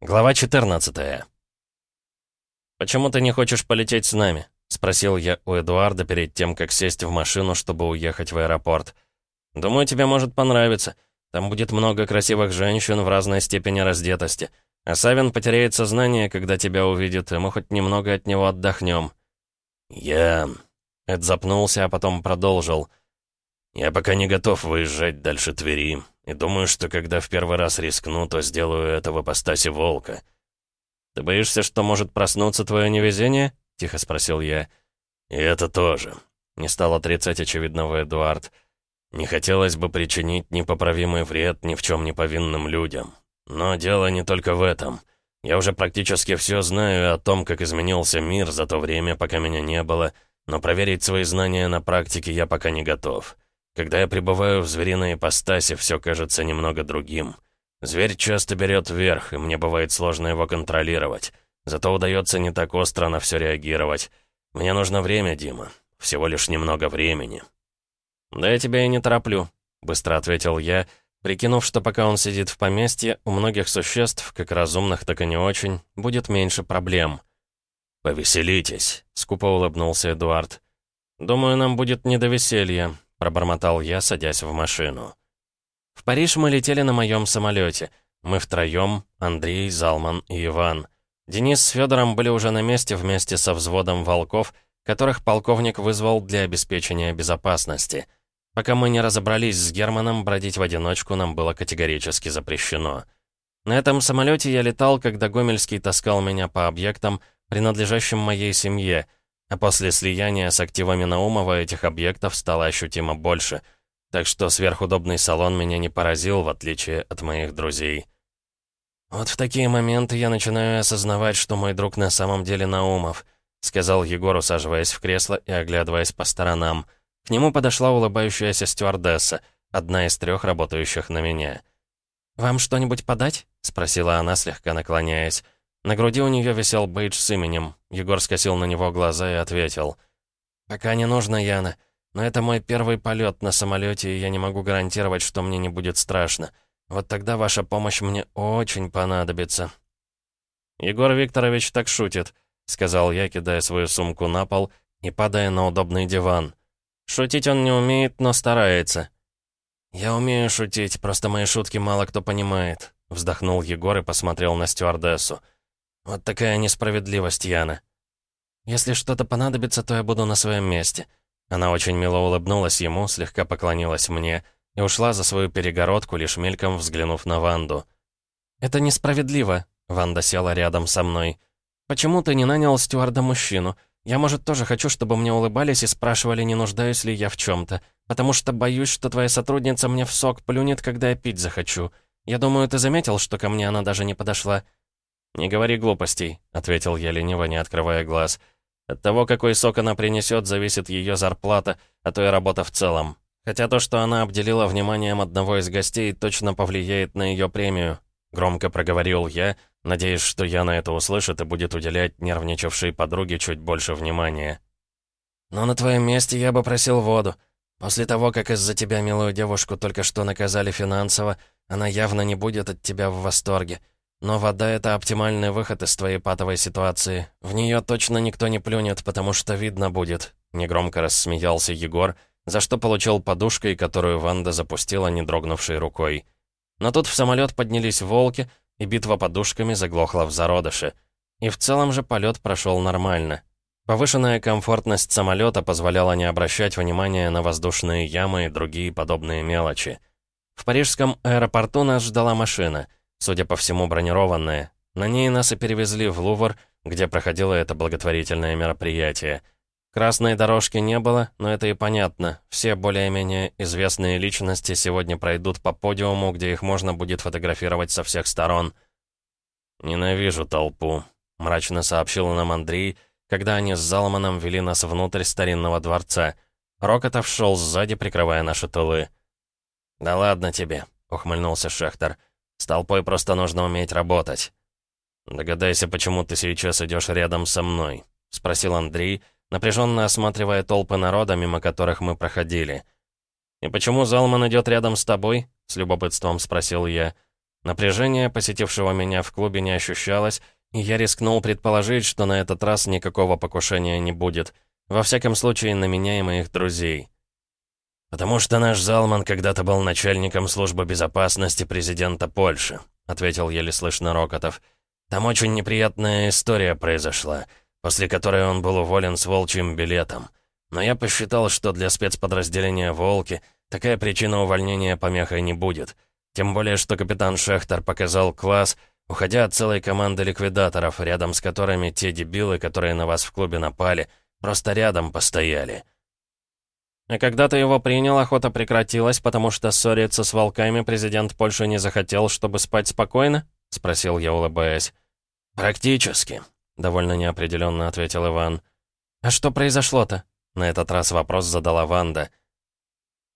Глава 14 «Почему ты не хочешь полететь с нами?» — спросил я у Эдуарда перед тем, как сесть в машину, чтобы уехать в аэропорт. «Думаю, тебе может понравиться. Там будет много красивых женщин в разной степени раздетости. А Савин потеряет сознание, когда тебя увидит, и мы хоть немного от него отдохнем». «Я...» — Эд запнулся, а потом продолжил. «Я пока не готов выезжать дальше Твери, и думаю, что когда в первый раз рискну, то сделаю это в ипостаси волка». «Ты боишься, что может проснуться твое невезение?» — тихо спросил я. «И это тоже», — не стал отрицать очевидного Эдуард. «Не хотелось бы причинить непоправимый вред ни в чем не повинным людям. Но дело не только в этом. Я уже практически все знаю о том, как изменился мир за то время, пока меня не было, но проверить свои знания на практике я пока не готов». Когда я пребываю в звериной ипостаси, все кажется немного другим. Зверь часто берет вверх, и мне бывает сложно его контролировать. Зато удается не так остро на все реагировать. Мне нужно время, Дима. Всего лишь немного времени. «Да я тебя и не тороплю», — быстро ответил я, прикинув, что пока он сидит в поместье, у многих существ, как разумных, так и не очень, будет меньше проблем. «Повеселитесь», — скупо улыбнулся Эдуард. «Думаю, нам будет не до веселья. — пробормотал я, садясь в машину. В Париж мы летели на моем самолете. Мы втроем, Андрей, Залман и Иван. Денис с Федором были уже на месте вместе со взводом волков, которых полковник вызвал для обеспечения безопасности. Пока мы не разобрались с Германом, бродить в одиночку нам было категорически запрещено. На этом самолете я летал, когда Гомельский таскал меня по объектам, принадлежащим моей семье — а после слияния с активами Наумова этих объектов стало ощутимо больше. Так что сверхудобный салон меня не поразил, в отличие от моих друзей. «Вот в такие моменты я начинаю осознавать, что мой друг на самом деле Наумов», сказал Егор, усаживаясь в кресло и оглядываясь по сторонам. К нему подошла улыбающаяся стюардесса, одна из трех работающих на меня. «Вам что-нибудь подать?» — спросила она, слегка наклоняясь. На груди у нее висел бейдж с именем. Егор скосил на него глаза и ответил. «Пока не нужно, Яна. Но это мой первый полет на самолете, и я не могу гарантировать, что мне не будет страшно. Вот тогда ваша помощь мне очень понадобится». «Егор Викторович так шутит», — сказал я, кидая свою сумку на пол и падая на удобный диван. «Шутить он не умеет, но старается». «Я умею шутить, просто мои шутки мало кто понимает», — вздохнул Егор и посмотрел на стюардессу. «Вот такая несправедливость, Яна. Если что-то понадобится, то я буду на своем месте». Она очень мило улыбнулась ему, слегка поклонилась мне и ушла за свою перегородку, лишь мельком взглянув на Ванду. «Это несправедливо», — Ванда села рядом со мной. «Почему ты не нанял стюарда-мужчину? Я, может, тоже хочу, чтобы мне улыбались и спрашивали, не нуждаюсь ли я в чем-то, потому что боюсь, что твоя сотрудница мне в сок плюнет, когда я пить захочу. Я думаю, ты заметил, что ко мне она даже не подошла?» «Не говори глупостей», — ответил я лениво, не открывая глаз. «От того, какой сок она принесет, зависит ее зарплата, а то и работа в целом. Хотя то, что она обделила вниманием одного из гостей, точно повлияет на ее премию», — громко проговорил я, надеясь, что Яна это услышит и будет уделять нервничавшей подруге чуть больше внимания. «Но на твоем месте я бы просил воду. После того, как из-за тебя милую девушку только что наказали финансово, она явно не будет от тебя в восторге». Но вода — это оптимальный выход из твоей патовой ситуации. В нее точно никто не плюнет, потому что видно будет», — негромко рассмеялся Егор, за что получил подушкой, которую Ванда запустила, не дрогнувшей рукой. Но тут в самолет поднялись волки, и битва подушками заглохла в зародыше. И в целом же полет прошел нормально. Повышенная комфортность самолета позволяла не обращать внимания на воздушные ямы и другие подобные мелочи. В парижском аэропорту нас ждала машина — судя по всему, бронированная. На ней нас и перевезли в Лувр, где проходило это благотворительное мероприятие. Красной дорожки не было, но это и понятно. Все более-менее известные личности сегодня пройдут по подиуму, где их можно будет фотографировать со всех сторон. «Ненавижу толпу», — мрачно сообщил нам Андрей, когда они с Залманом вели нас внутрь старинного дворца. Рокотов шел сзади, прикрывая наши тылы. «Да ладно тебе», — ухмыльнулся Шехтер. С толпой просто нужно уметь работать. «Догадайся, почему ты сейчас идешь рядом со мной?» — спросил Андрей, напряженно осматривая толпы народа, мимо которых мы проходили. «И почему Залман идет рядом с тобой?» — с любопытством спросил я. Напряжение, посетившего меня в клубе, не ощущалось, и я рискнул предположить, что на этот раз никакого покушения не будет. Во всяком случае, на меня и моих друзей. «Потому что наш Залман когда-то был начальником службы безопасности президента Польши», ответил еле слышно Рокотов. «Там очень неприятная история произошла, после которой он был уволен с волчьим билетом. Но я посчитал, что для спецподразделения «Волки» такая причина увольнения помехой не будет. Тем более, что капитан Шехтер показал класс, уходя от целой команды ликвидаторов, рядом с которыми те дебилы, которые на вас в клубе напали, просто рядом постояли». А когда ты его принял, охота прекратилась, потому что ссориться с волками президент Польши не захотел, чтобы спать спокойно?» — спросил я, улыбаясь. «Практически», — довольно неопределенно ответил Иван. «А что произошло-то?» — на этот раз вопрос задала Ванда.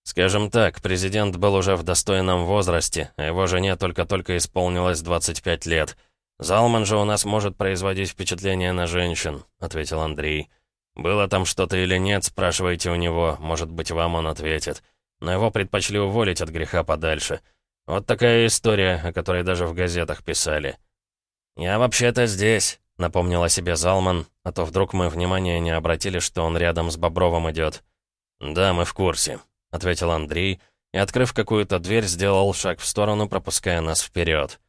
«Скажем так, президент был уже в достойном возрасте, а его жене только-только исполнилось 25 лет. Залман же у нас может производить впечатление на женщин», — ответил Андрей. «Андрей». «Было там что-то или нет, спрашивайте у него, может быть, вам он ответит. Но его предпочли уволить от греха подальше. Вот такая история, о которой даже в газетах писали». «Я вообще-то здесь», — напомнил о себе Залман, а то вдруг мы внимания не обратили, что он рядом с Бобровым идет. «Да, мы в курсе», — ответил Андрей, и, открыв какую-то дверь, сделал шаг в сторону, пропуская нас вперед.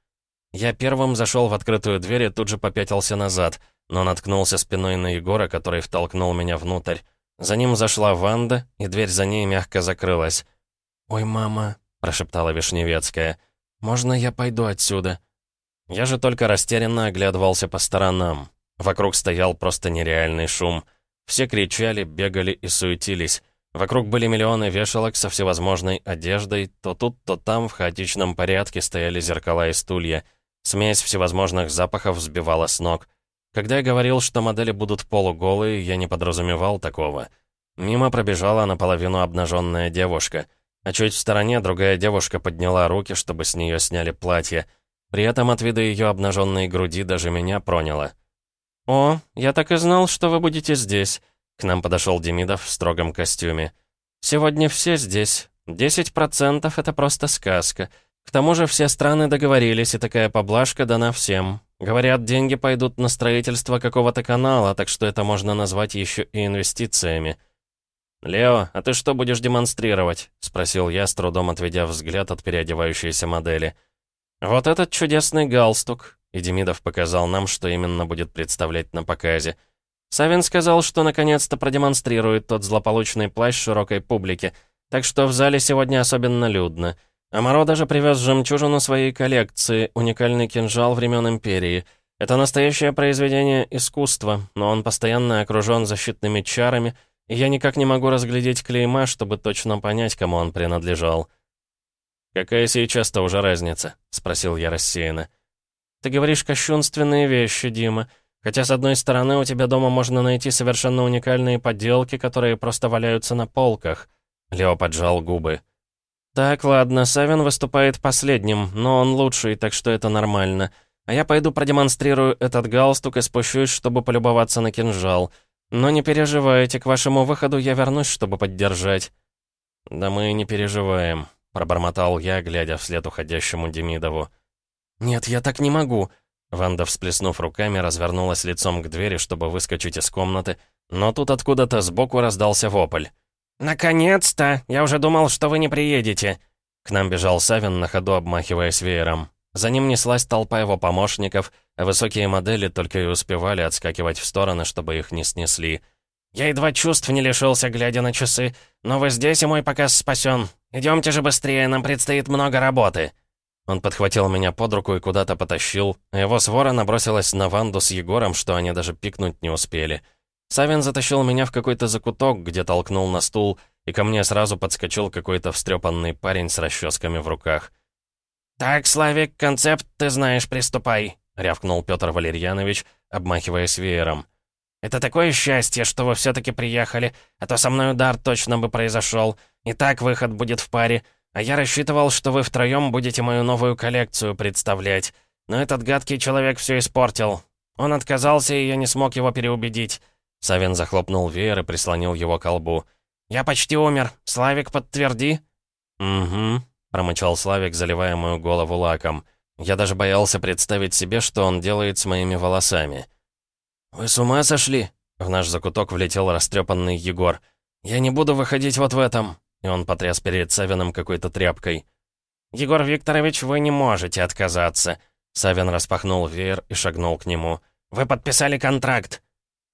Я первым зашел в открытую дверь и тут же попятился назад — но наткнулся спиной на Егора, который втолкнул меня внутрь. За ним зашла Ванда, и дверь за ней мягко закрылась. «Ой, мама», — прошептала Вишневецкая, — «можно я пойду отсюда?» Я же только растерянно оглядывался по сторонам. Вокруг стоял просто нереальный шум. Все кричали, бегали и суетились. Вокруг были миллионы вешалок со всевозможной одеждой, то тут, то там в хаотичном порядке стояли зеркала и стулья. Смесь всевозможных запахов сбивала с ног. Когда я говорил, что модели будут полуголые, я не подразумевал такого. Мимо пробежала наполовину обнаженная девушка, а чуть в стороне другая девушка подняла руки, чтобы с нее сняли платье. При этом от вида ее обнаженной груди даже меня проняло. «О, я так и знал, что вы будете здесь», — к нам подошел Демидов в строгом костюме. «Сегодня все здесь. Десять процентов — это просто сказка. К тому же все страны договорились, и такая поблажка дана всем. Говорят, деньги пойдут на строительство какого-то канала, так что это можно назвать еще и инвестициями. «Лео, а ты что будешь демонстрировать?» — спросил я, с трудом отведя взгляд от переодевающейся модели. «Вот этот чудесный галстук», — и Демидов показал нам, что именно будет представлять на показе. Савин сказал, что наконец-то продемонстрирует тот злополучный плащ широкой публике, так что в зале сегодня особенно людно — Амаро даже привез жемчужину своей коллекции, уникальный кинжал времен Империи. Это настоящее произведение искусства, но он постоянно окружен защитными чарами, и я никак не могу разглядеть клейма, чтобы точно понять, кому он принадлежал. «Какая сейчас-то уже разница?» — спросил я рассеянно. «Ты говоришь кощунственные вещи, Дима. Хотя, с одной стороны, у тебя дома можно найти совершенно уникальные подделки, которые просто валяются на полках». Лео поджал губы. «Так, ладно, Савин выступает последним, но он лучший, так что это нормально. А я пойду продемонстрирую этот галстук и спущусь, чтобы полюбоваться на кинжал. Но не переживайте, к вашему выходу я вернусь, чтобы поддержать». «Да мы не переживаем», — пробормотал я, глядя вслед уходящему Демидову. «Нет, я так не могу». Ванда, всплеснув руками, развернулась лицом к двери, чтобы выскочить из комнаты, но тут откуда-то сбоку раздался вопль. «Наконец-то! Я уже думал, что вы не приедете!» К нам бежал Савин, на ходу обмахиваясь веером. За ним неслась толпа его помощников, а высокие модели только и успевали отскакивать в стороны, чтобы их не снесли. «Я едва чувств не лишился, глядя на часы. Но вы здесь, и мой показ спасен. Идемте же быстрее, нам предстоит много работы». Он подхватил меня под руку и куда-то потащил, а его свора набросилась на Ванду с Егором, что они даже пикнуть не успели. Савин затащил меня в какой-то закуток, где толкнул на стул, и ко мне сразу подскочил какой-то встрепанный парень с расческами в руках. «Так, Славик, концепт ты знаешь, приступай», — рявкнул Петр Валерьянович, обмахиваясь веером. «Это такое счастье, что вы все-таки приехали, а то со мной удар точно бы произошел. И так выход будет в паре, а я рассчитывал, что вы втроем будете мою новую коллекцию представлять. Но этот гадкий человек все испортил. Он отказался, и я не смог его переубедить. Савин захлопнул веер и прислонил его к лбу. «Я почти умер. Славик, подтверди». «Угу», — промычал Славик, заливая мою голову лаком. Я даже боялся представить себе, что он делает с моими волосами. «Вы с ума сошли?» В наш закуток влетел растрепанный Егор. «Я не буду выходить вот в этом!» И он потряс перед Савиным какой-то тряпкой. «Егор Викторович, вы не можете отказаться!» Савин распахнул веер и шагнул к нему. «Вы подписали контракт!»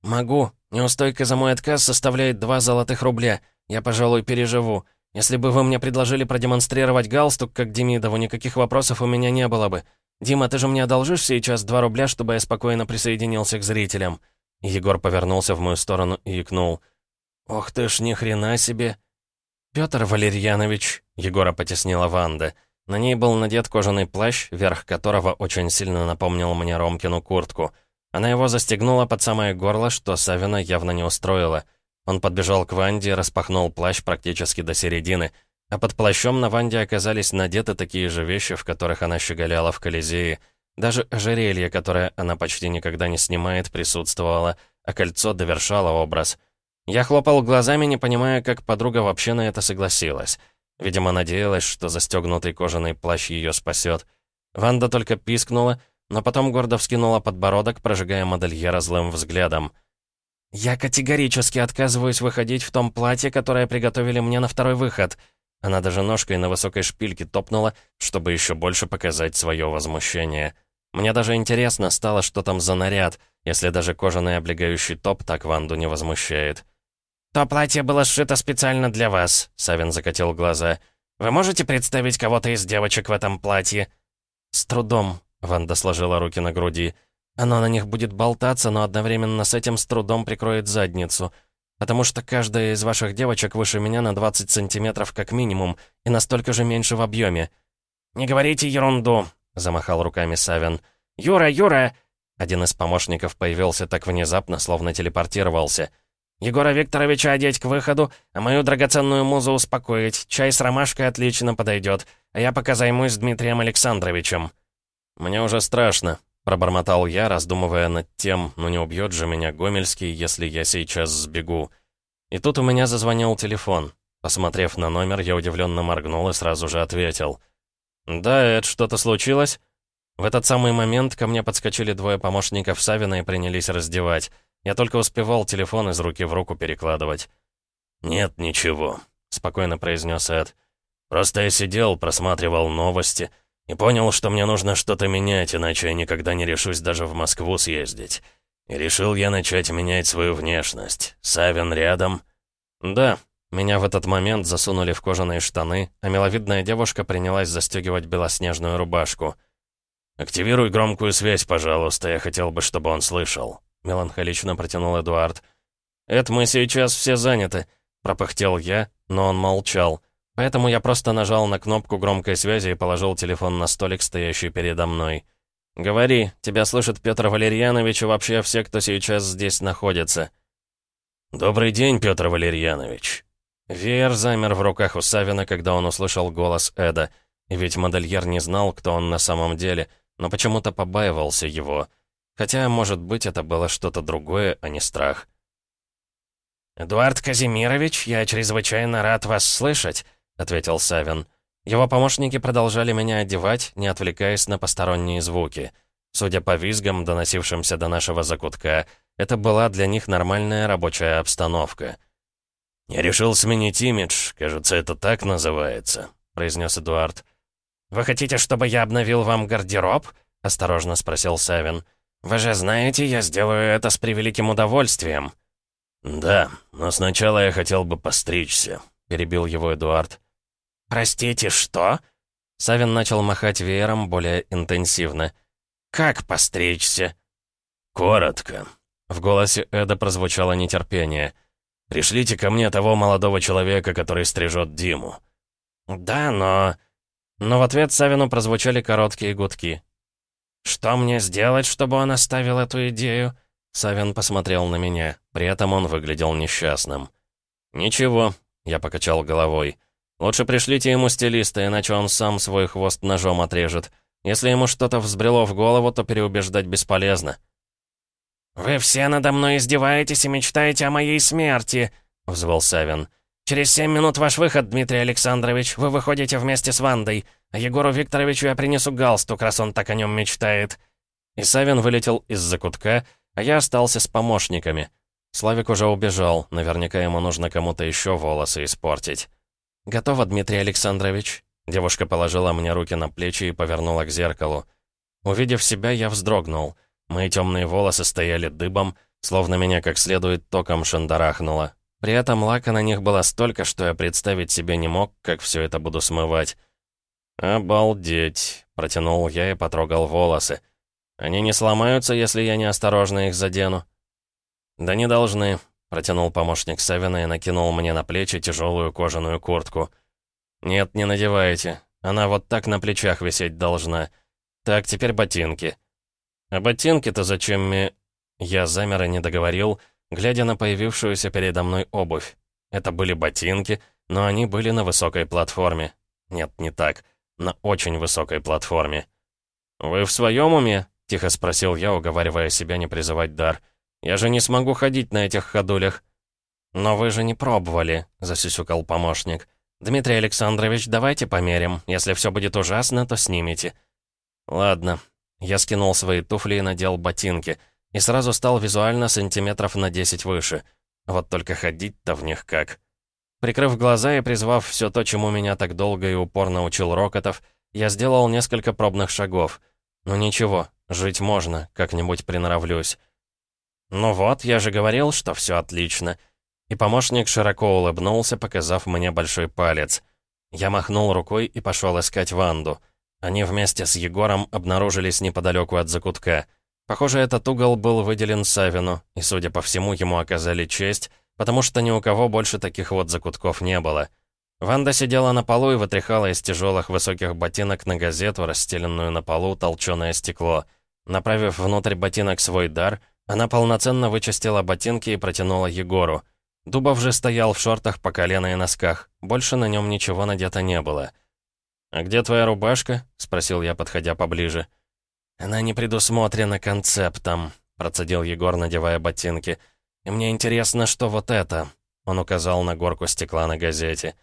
«Могу. Неустойка за мой отказ составляет два золотых рубля. Я, пожалуй, переживу. Если бы вы мне предложили продемонстрировать галстук, как Демидову, никаких вопросов у меня не было бы. Дима, ты же мне одолжишь сейчас два рубля, чтобы я спокойно присоединился к зрителям?» Егор повернулся в мою сторону и икнул. «Ох ты ж, ни хрена себе!» «Пётр Валерьянович», — Егора потеснила Ванда. На ней был надет кожаный плащ, верх которого очень сильно напомнил мне Ромкину куртку. Она его застегнула под самое горло, что Савина явно не устроило. Он подбежал к Ванде, распахнул плащ практически до середины, а под плащом на Ванде оказались надеты такие же вещи, в которых она щеголяла в Колизее. Даже ожерелье, которое она почти никогда не снимает, присутствовало, а кольцо довершало образ. Я хлопал глазами, не понимая, как подруга вообще на это согласилась. Видимо, надеялась, что застегнутый кожаный плащ ее спасет. Ванда только пискнула, но потом гордо вскинула подбородок, прожигая модельера злым взглядом. «Я категорически отказываюсь выходить в том платье, которое приготовили мне на второй выход». Она даже ножкой на высокой шпильке топнула, чтобы еще больше показать свое возмущение. Мне даже интересно стало, что там за наряд, если даже кожаный облегающий топ так Ванду не возмущает. «То платье было сшито специально для вас», — Савин закатил глаза. «Вы можете представить кого-то из девочек в этом платье?» «С трудом», — Ванда сложила руки на груди. «Оно на них будет болтаться, но одновременно с этим с трудом прикроет задницу. Потому что каждая из ваших девочек выше меня на 20 сантиметров как минимум и настолько же меньше в объеме». «Не говорите ерунду», — замахал руками Савин. «Юра, Юра!» Один из помощников появился так внезапно, словно телепортировался. Егора Викторовича одеть к выходу, а мою драгоценную музу успокоить. Чай с ромашкой отлично подойдет, а я пока займусь Дмитрием Александровичем». «Мне уже страшно», — пробормотал я, раздумывая над тем, ну не убьет же меня Гомельский, если я сейчас сбегу. И тут у меня зазвонил телефон. Посмотрев на номер, я удивленно моргнул и сразу же ответил. «Да, это что-то случилось?» В этот самый момент ко мне подскочили двое помощников Савина и принялись раздевать. Я только успевал телефон из руки в руку перекладывать. «Нет, ничего», — спокойно произнес Эд. «Просто я сидел, просматривал новости и понял, что мне нужно что-то менять, иначе я никогда не решусь даже в Москву съездить. И решил я начать менять свою внешность. Савин рядом?» «Да». Меня в этот момент засунули в кожаные штаны, а миловидная девушка принялась застегивать белоснежную рубашку. «Активируй громкую связь, пожалуйста, я хотел бы, чтобы он слышал». — меланхолично протянул Эдуард. «Это мы сейчас все заняты», — пропыхтел я, но он молчал. Поэтому я просто нажал на кнопку громкой связи и положил телефон на столик, стоящий передо мной. «Говори, тебя слышит Петр Валерьянович и вообще все, кто сейчас здесь находится». «Добрый день, Петр Валерьянович». Веер замер в руках у Савина, когда он услышал голос Эда. Ведь модельер не знал, кто он на самом деле, но почему-то побаивался его. Хотя, может быть, это было что-то другое, а не страх. «Эдуард Казимирович, я чрезвычайно рад вас слышать», — ответил Савин. Его помощники продолжали меня одевать, не отвлекаясь на посторонние звуки. Судя по визгам, доносившимся до нашего закутка, это была для них нормальная рабочая обстановка. «Я решил сменить имидж, кажется, это так называется», — произнес Эдуард. «Вы хотите, чтобы я обновил вам гардероб?» — осторожно спросил Савин. «Вы же знаете, я сделаю это с превеликим удовольствием». «Да, но сначала я хотел бы постричься», — перебил его Эдуард. «Простите, что?» Савин начал махать веером более интенсивно. «Как постричься?» «Коротко». В голосе Эда прозвучало нетерпение. «Пришлите ко мне того молодого человека, который стрижет Диму». «Да, но...» Но в ответ Савину прозвучали короткие гудки. «Что мне сделать, чтобы он оставил эту идею?» Савин посмотрел на меня. При этом он выглядел несчастным. «Ничего», — я покачал головой. «Лучше пришлите ему стилиста, иначе он сам свой хвост ножом отрежет. Если ему что-то взбрело в голову, то переубеждать бесполезно». «Вы все надо мной издеваетесь и мечтаете о моей смерти», — взвал Савин. «Через семь минут ваш выход, Дмитрий Александрович. Вы выходите вместе с Вандой. А Егору Викторовичу я принесу галстук, раз он так о нем мечтает». И Савин вылетел из-за кутка, а я остался с помощниками. Славик уже убежал, наверняка ему нужно кому-то еще волосы испортить. «Готово, Дмитрий Александрович». Девушка положила мне руки на плечи и повернула к зеркалу. Увидев себя, я вздрогнул. Мои темные волосы стояли дыбом, словно меня как следует током шандарахнуло. При этом лака на них было столько, что я представить себе не мог, как все это буду смывать. «Обалдеть!» — протянул я и потрогал волосы. «Они не сломаются, если я неосторожно их задену?» «Да не должны», — протянул помощник Савина и накинул мне на плечи тяжелую кожаную куртку. «Нет, не надевайте. Она вот так на плечах висеть должна. Так, теперь ботинки». «А ботинки-то зачем мне...» Я замер и не договорил, глядя на появившуюся передо мной обувь. Это были ботинки, но они были на высокой платформе. Нет, не так. На очень высокой платформе. «Вы в своем уме?» — тихо спросил я, уговаривая себя не призывать дар. «Я же не смогу ходить на этих ходулях». «Но вы же не пробовали», — засюсюкал помощник. «Дмитрий Александрович, давайте померим. Если все будет ужасно, то снимите». «Ладно». Я скинул свои туфли и надел ботинки — и сразу стал визуально сантиметров на 10 выше. Вот только ходить-то в них как. Прикрыв глаза и призвав все то, чему меня так долго и упорно учил Рокотов, я сделал несколько пробных шагов. Ну ничего, жить можно, как-нибудь приноровлюсь. «Ну вот, я же говорил, что все отлично». И помощник широко улыбнулся, показав мне большой палец. Я махнул рукой и пошел искать Ванду. Они вместе с Егором обнаружились неподалеку от закутка — Похоже, этот угол был выделен Савину, и, судя по всему, ему оказали честь, потому что ни у кого больше таких вот закутков не было. Ванда сидела на полу и вытряхала из тяжелых высоких ботинок на газету, расстеленную на полу толченое стекло. Направив внутрь ботинок свой дар, она полноценно вычистила ботинки и протянула Егору. Дубов же стоял в шортах по колено и носках. Больше на нем ничего надето не было. «А где твоя рубашка?» — спросил я, подходя поближе. — «Она не предусмотрена концептом», — процедил Егор, надевая ботинки. «И мне интересно, что вот это?» Он указал на горку стекла на газете.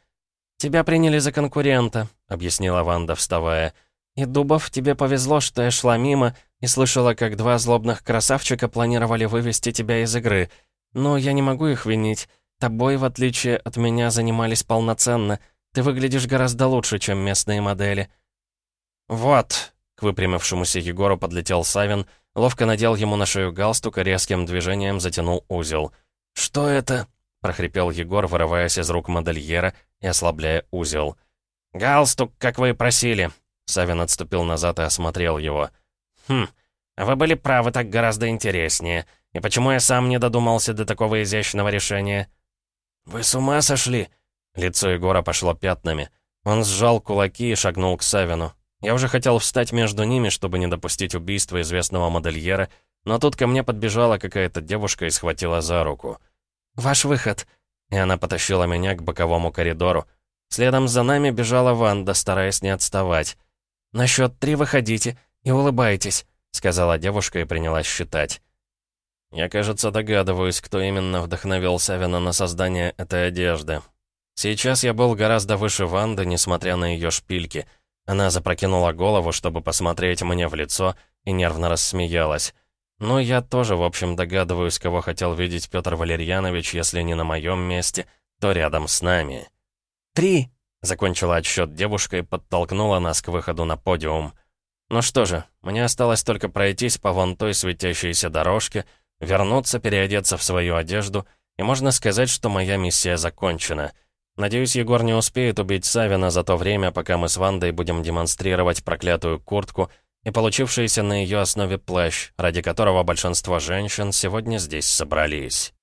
«Тебя приняли за конкурента», — объяснила Ванда, вставая. «И, Дубов, тебе повезло, что я шла мимо и слышала, как два злобных красавчика планировали вывести тебя из игры. Но я не могу их винить. Тобой, в отличие от меня, занимались полноценно. Ты выглядишь гораздо лучше, чем местные модели». «Вот», к выпрямившемуся Егору подлетел Савин, ловко надел ему на шею галстук и резким движением затянул узел. «Что это?» — прохрипел Егор, вырываясь из рук модельера и ослабляя узел. «Галстук, как вы и просили!» Савин отступил назад и осмотрел его. «Хм, вы были правы, так гораздо интереснее. И почему я сам не додумался до такого изящного решения?» «Вы с ума сошли?» Лицо Егора пошло пятнами. Он сжал кулаки и шагнул к Савину. Я уже хотел встать между ними, чтобы не допустить убийства известного модельера, но тут ко мне подбежала какая-то девушка и схватила за руку. «Ваш выход!» И она потащила меня к боковому коридору. Следом за нами бежала Ванда, стараясь не отставать. «На счет три выходите и улыбайтесь», — сказала девушка и принялась считать. Я, кажется, догадываюсь, кто именно вдохновил Савина на создание этой одежды. Сейчас я был гораздо выше Ванды, несмотря на ее шпильки — она запрокинула голову, чтобы посмотреть мне в лицо, и нервно рассмеялась. Ну, я тоже, в общем, догадываюсь, кого хотел видеть Петр Валерьянович, если не на моем месте, то рядом с нами. «Три!» — закончила отсчет девушка и подтолкнула нас к выходу на подиум. Ну что же, мне осталось только пройтись по вон той светящейся дорожке, вернуться, переодеться в свою одежду, и можно сказать, что моя миссия закончена — Надеюсь, Егор не успеет убить Савина за то время, пока мы с Вандой будем демонстрировать проклятую куртку и получившийся на ее основе плащ, ради которого большинство женщин сегодня здесь собрались.